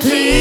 Please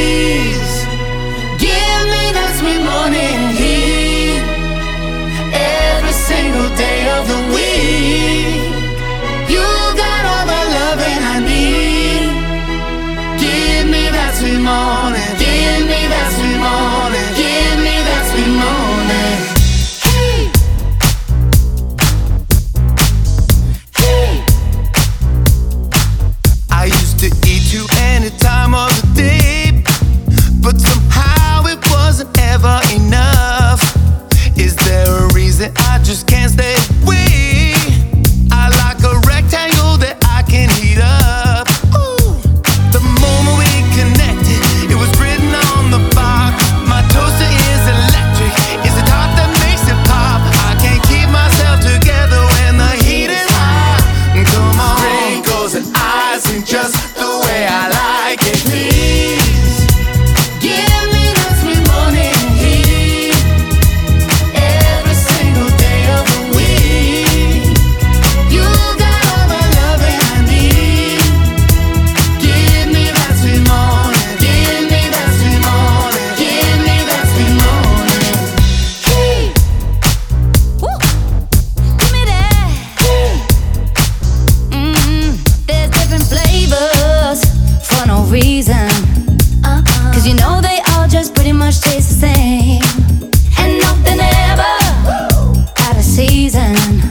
season.